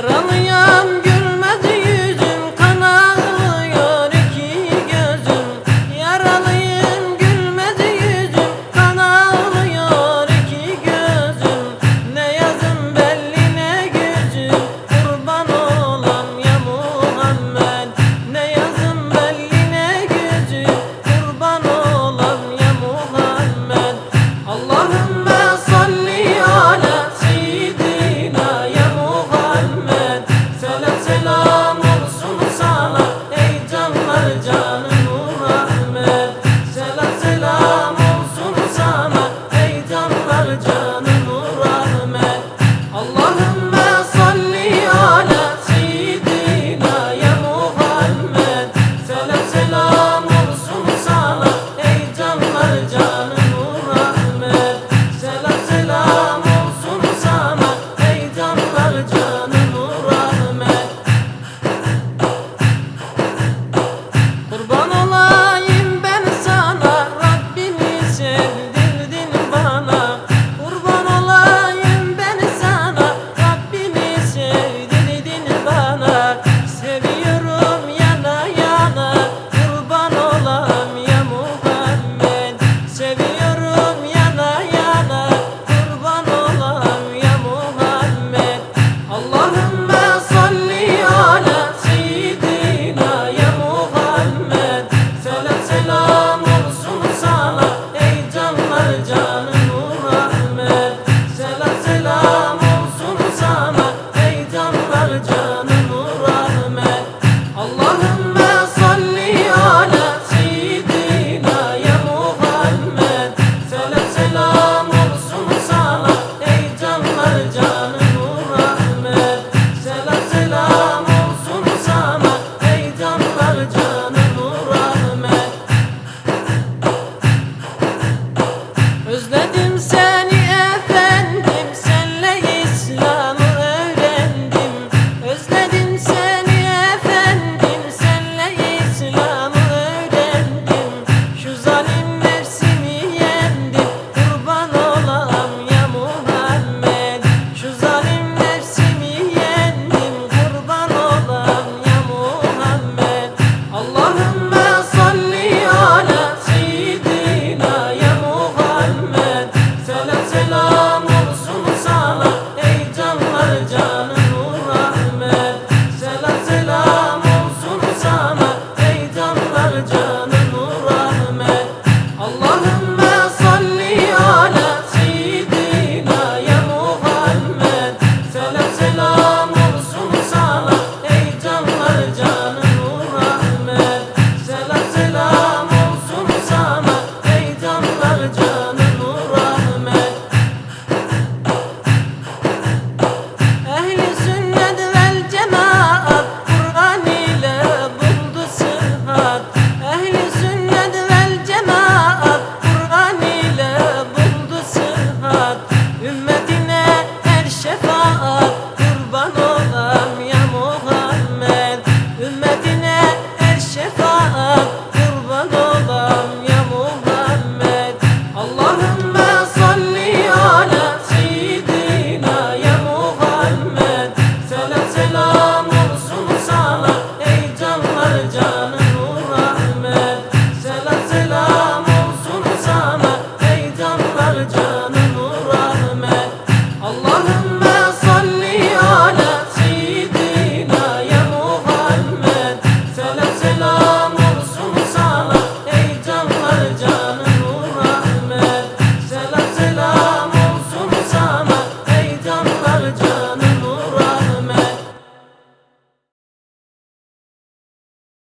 Yaralı Dana. kurban olam ya Muhammed. Ümmetine er şefaat kurban olam ya Muhammed. Allahümme salli ala seyyidina ya Muhammed. Selam selam.